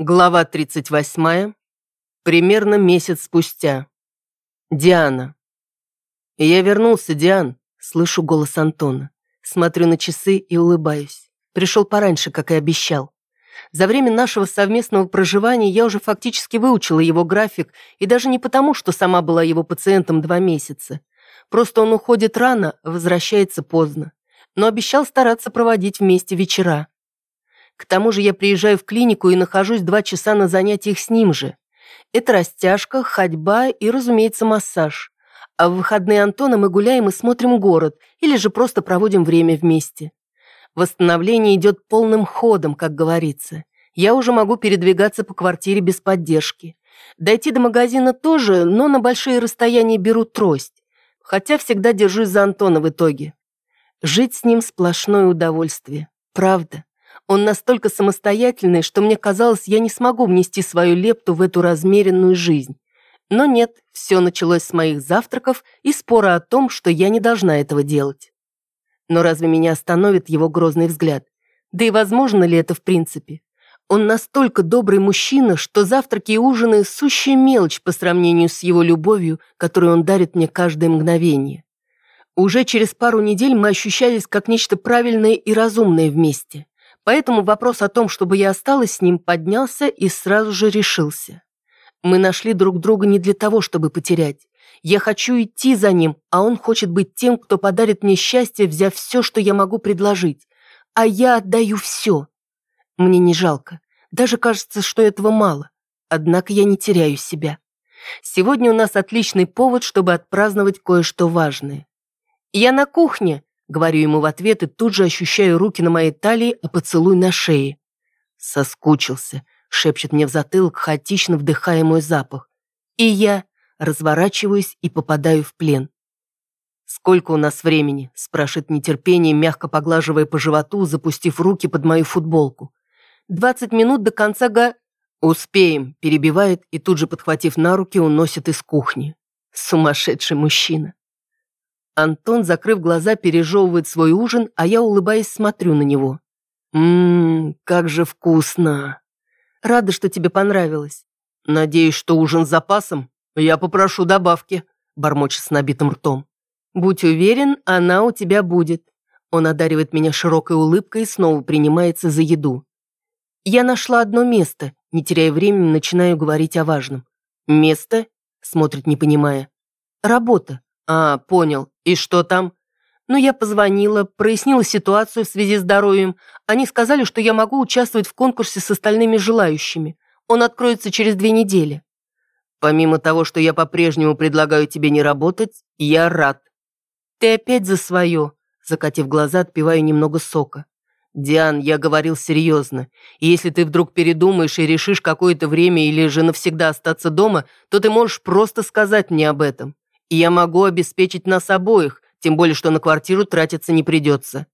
Глава 38. Примерно месяц спустя. Диана. «Я вернулся, Диан», — слышу голос Антона. Смотрю на часы и улыбаюсь. Пришел пораньше, как и обещал. За время нашего совместного проживания я уже фактически выучила его график, и даже не потому, что сама была его пациентом два месяца. Просто он уходит рано, возвращается поздно. Но обещал стараться проводить вместе вечера. К тому же я приезжаю в клинику и нахожусь два часа на занятиях с ним же. Это растяжка, ходьба и, разумеется, массаж. А в выходные Антона мы гуляем и смотрим город, или же просто проводим время вместе. Восстановление идет полным ходом, как говорится. Я уже могу передвигаться по квартире без поддержки. Дойти до магазина тоже, но на большие расстояния беру трость. Хотя всегда держусь за Антона в итоге. Жить с ним сплошное удовольствие. Правда. Он настолько самостоятельный, что мне казалось, я не смогу внести свою лепту в эту размеренную жизнь. Но нет, все началось с моих завтраков и спора о том, что я не должна этого делать. Но разве меня остановит его грозный взгляд? Да и возможно ли это в принципе? Он настолько добрый мужчина, что завтраки и ужины – сущая мелочь по сравнению с его любовью, которую он дарит мне каждое мгновение. Уже через пару недель мы ощущались как нечто правильное и разумное вместе. Поэтому вопрос о том, чтобы я осталась с ним, поднялся и сразу же решился. Мы нашли друг друга не для того, чтобы потерять. Я хочу идти за ним, а он хочет быть тем, кто подарит мне счастье, взяв все, что я могу предложить. А я отдаю все. Мне не жалко. Даже кажется, что этого мало. Однако я не теряю себя. Сегодня у нас отличный повод, чтобы отпраздновать кое-что важное. «Я на кухне», Говорю ему в ответ и тут же ощущаю руки на моей талии, а поцелуй на шее. Соскучился, шепчет мне в затылок, хаотично вдыхая мой запах. И я разворачиваюсь и попадаю в плен. «Сколько у нас времени?» – спрашивает нетерпение, мягко поглаживая по животу, запустив руки под мою футболку. «Двадцать минут до конца га...» «Успеем», – перебивает и тут же, подхватив на руки, уносит из кухни. Сумасшедший мужчина. Антон, закрыв глаза, пережевывает свой ужин, а я, улыбаясь, смотрю на него. «Ммм, как же вкусно!» «Рада, что тебе понравилось». «Надеюсь, что ужин с запасом? Я попрошу добавки», – бормочет с набитым ртом. «Будь уверен, она у тебя будет». Он одаривает меня широкой улыбкой и снова принимается за еду. «Я нашла одно место», не теряя времени, начинаю говорить о важном. «Место?» – смотрит, не понимая. «Работа. «А, понял. И что там?» «Ну, я позвонила, прояснила ситуацию в связи с здоровьем. Они сказали, что я могу участвовать в конкурсе с остальными желающими. Он откроется через две недели». «Помимо того, что я по-прежнему предлагаю тебе не работать, я рад». «Ты опять за свое», закатив глаза, отпиваю немного сока. «Диан, я говорил серьезно. Если ты вдруг передумаешь и решишь какое-то время или же навсегда остаться дома, то ты можешь просто сказать мне об этом и я могу обеспечить нас обоих, тем более, что на квартиру тратиться не придется.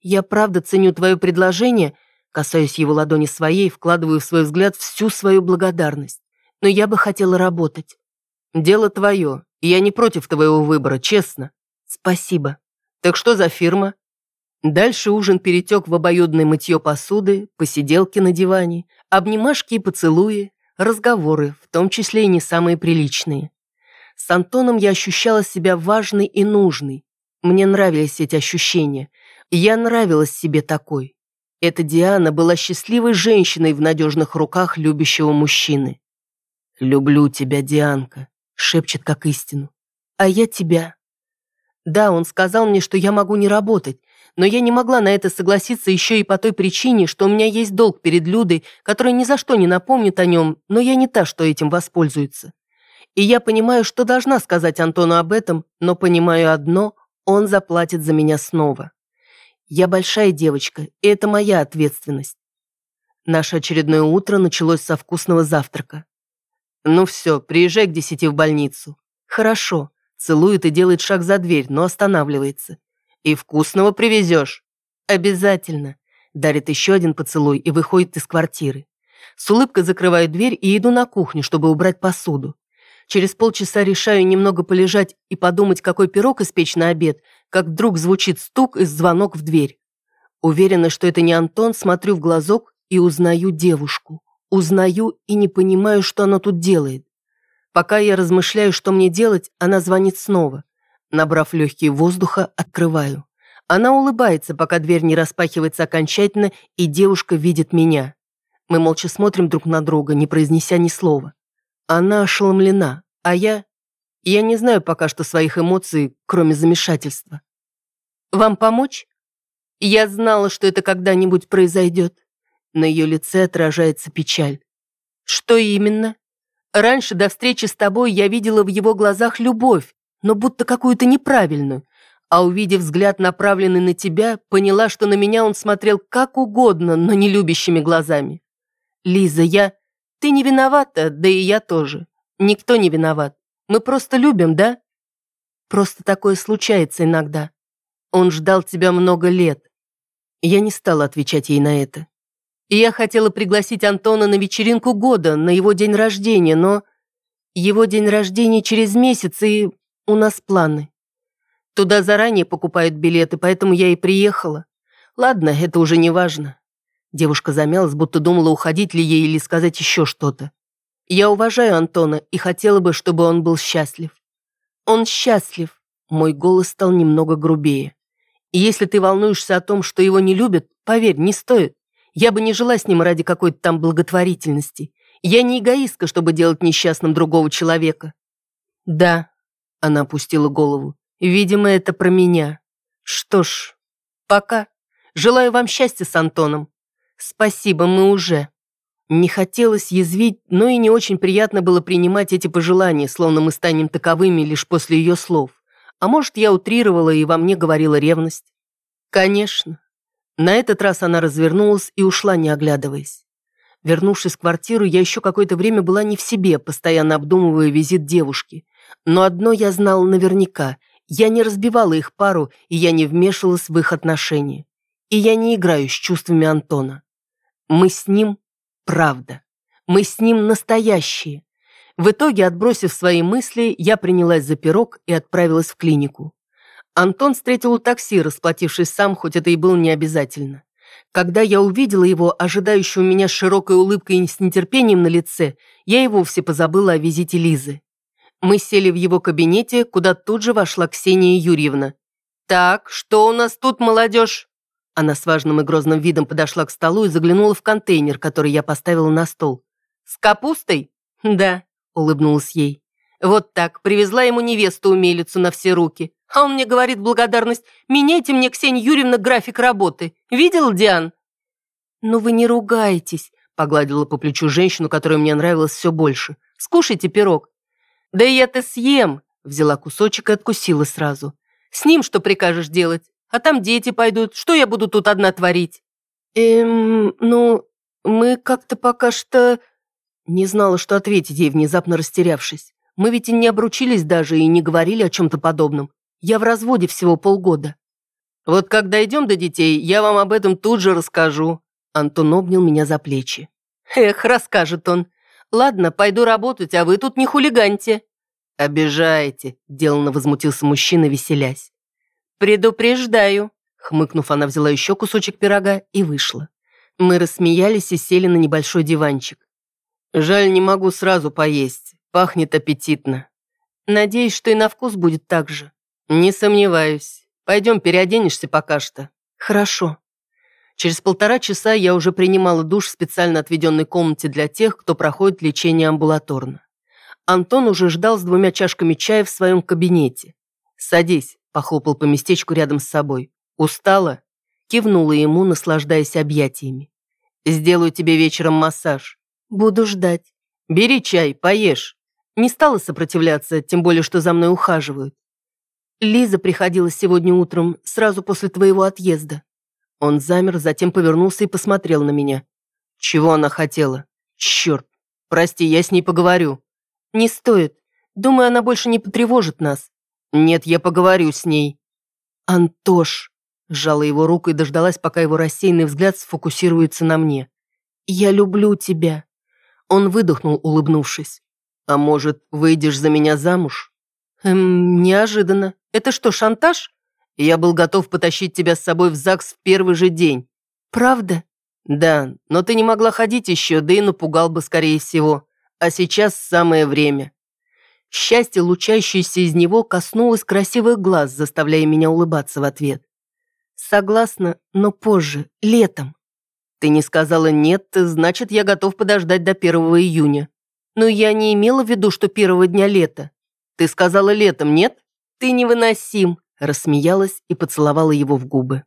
Я правда ценю твое предложение, касаюсь его ладони своей, вкладываю в свой взгляд всю свою благодарность. Но я бы хотела работать. Дело твое, и я не против твоего выбора, честно. Спасибо. Так что за фирма? Дальше ужин перетек в обоюдное мытье посуды, посиделки на диване, обнимашки и поцелуи, разговоры, в том числе и не самые приличные. С Антоном я ощущала себя важной и нужной. Мне нравились эти ощущения. Я нравилась себе такой. Эта Диана была счастливой женщиной в надежных руках любящего мужчины. «Люблю тебя, Дианка», — шепчет как истину. «А я тебя». Да, он сказал мне, что я могу не работать, но я не могла на это согласиться еще и по той причине, что у меня есть долг перед Людой, которая ни за что не напомнит о нем, но я не та, что этим воспользуется. И я понимаю, что должна сказать Антону об этом, но понимаю одно – он заплатит за меня снова. Я большая девочка, и это моя ответственность. Наше очередное утро началось со вкусного завтрака. Ну все, приезжай к десяти в больницу. Хорошо. Целует и делает шаг за дверь, но останавливается. И вкусного привезешь. Обязательно. Дарит еще один поцелуй и выходит из квартиры. С улыбкой закрываю дверь и иду на кухню, чтобы убрать посуду. Через полчаса решаю немного полежать и подумать, какой пирог испечь на обед, как вдруг звучит стук и звонок в дверь. Уверена, что это не Антон, смотрю в глазок и узнаю девушку. Узнаю и не понимаю, что она тут делает. Пока я размышляю, что мне делать, она звонит снова. Набрав легкие воздуха, открываю. Она улыбается, пока дверь не распахивается окончательно, и девушка видит меня. Мы молча смотрим друг на друга, не произнеся ни слова. Она ошеломлена, а я... Я не знаю пока что своих эмоций, кроме замешательства. «Вам помочь?» Я знала, что это когда-нибудь произойдет. На ее лице отражается печаль. «Что именно?» Раньше, до встречи с тобой, я видела в его глазах любовь, но будто какую-то неправильную. А увидев взгляд, направленный на тебя, поняла, что на меня он смотрел как угодно, но не любящими глазами. Лиза, я... Ты не виновата, да и я тоже. Никто не виноват. Мы просто любим, да? Просто такое случается иногда. Он ждал тебя много лет. Я не стала отвечать ей на это. И я хотела пригласить Антона на вечеринку года, на его день рождения, но... Его день рождения через месяц, и у нас планы. Туда заранее покупают билеты, поэтому я и приехала. Ладно, это уже не важно. Девушка замялась, будто думала, уходить ли ей или сказать еще что-то. Я уважаю Антона и хотела бы, чтобы он был счастлив. Он счастлив. Мой голос стал немного грубее. И если ты волнуешься о том, что его не любят, поверь, не стоит. Я бы не жила с ним ради какой-то там благотворительности. Я не эгоистка, чтобы делать несчастным другого человека. Да, она опустила голову. Видимо, это про меня. Что ж, пока. Желаю вам счастья с Антоном. Спасибо, мы уже. Не хотелось язвить, но и не очень приятно было принимать эти пожелания, словно мы станем таковыми лишь после ее слов. А может, я утрировала и во мне говорила ревность? Конечно, на этот раз она развернулась и ушла, не оглядываясь. Вернувшись в квартиру, я еще какое-то время была не в себе, постоянно обдумывая визит девушки. Но одно я знала наверняка. Я не разбивала их пару, и я не вмешивалась в их отношения. И я не играю с чувствами Антона. Мы с ним правда. Мы с ним настоящие. В итоге, отбросив свои мысли, я принялась за пирог и отправилась в клинику. Антон встретил у такси, расплатившись сам, хоть это и было не обязательно. Когда я увидела его, ожидающего меня с широкой улыбкой и с нетерпением на лице, я и вовсе позабыла о визите Лизы. Мы сели в его кабинете, куда тут же вошла Ксения Юрьевна. «Так, что у нас тут, молодежь?» Она с важным и грозным видом подошла к столу и заглянула в контейнер, который я поставила на стол. «С капустой?» «Да», — улыбнулась ей. «Вот так, привезла ему невесту-умелицу на все руки. А он мне говорит благодарность, меняйте мне, Ксения Юрьевна, график работы. Видел, Диан? Ну вы не ругайтесь, погладила по плечу женщину, которая мне нравилась все больше. Скушайте пирог. Да я-то съем, взяла кусочек и откусила сразу. С ним что прикажешь делать? А там дети пойдут, что я буду тут одна творить? Эм, ну, мы как-то пока что... Не знала, что ответить ей, внезапно растерявшись. Мы ведь и не обручились даже и не говорили о чем-то подобном. Я в разводе всего полгода. Вот когда идем до детей, я вам об этом тут же расскажу. Антон обнял меня за плечи. Эх, расскажет он. Ладно, пойду работать, а вы тут не хулиганьте. Обижаете, деланно возмутился мужчина, веселясь. Предупреждаю. Хмыкнув, она взяла еще кусочек пирога и вышла. Мы рассмеялись и сели на небольшой диванчик. Жаль, не могу сразу поесть. Пахнет аппетитно. Надеюсь, что и на вкус будет так же. «Не сомневаюсь. Пойдем переоденешься пока что». «Хорошо». Через полтора часа я уже принимала душ в специально отведенной комнате для тех, кто проходит лечение амбулаторно. Антон уже ждал с двумя чашками чая в своем кабинете. «Садись», – похлопал по местечку рядом с собой. «Устала?» Кивнула ему, наслаждаясь объятиями. «Сделаю тебе вечером массаж». «Буду ждать». «Бери чай, поешь». Не стала сопротивляться, тем более, что за мной ухаживают. Лиза приходила сегодня утром, сразу после твоего отъезда. Он замер, затем повернулся и посмотрел на меня. Чего она хотела? Черт. Прости, я с ней поговорю. Не стоит. Думаю, она больше не потревожит нас. Нет, я поговорю с ней. Антош. Сжала его руку и дождалась, пока его рассеянный взгляд сфокусируется на мне. «Я люблю тебя». Он выдохнул, улыбнувшись. «А может, выйдешь за меня замуж?» «Эм, неожиданно. Это что, шантаж? Я был готов потащить тебя с собой в ЗАГС в первый же день. Правда? Да, но ты не могла ходить еще, да и напугал бы, скорее всего. А сейчас самое время. Счастье, лучащееся из него, коснулось красивых глаз, заставляя меня улыбаться в ответ. Согласна, но позже, летом. Ты не сказала «нет», значит, я готов подождать до 1 июня. Но я не имела в виду, что первого дня лета. Ты сказала летом, нет? Ты невыносим, рассмеялась и поцеловала его в губы.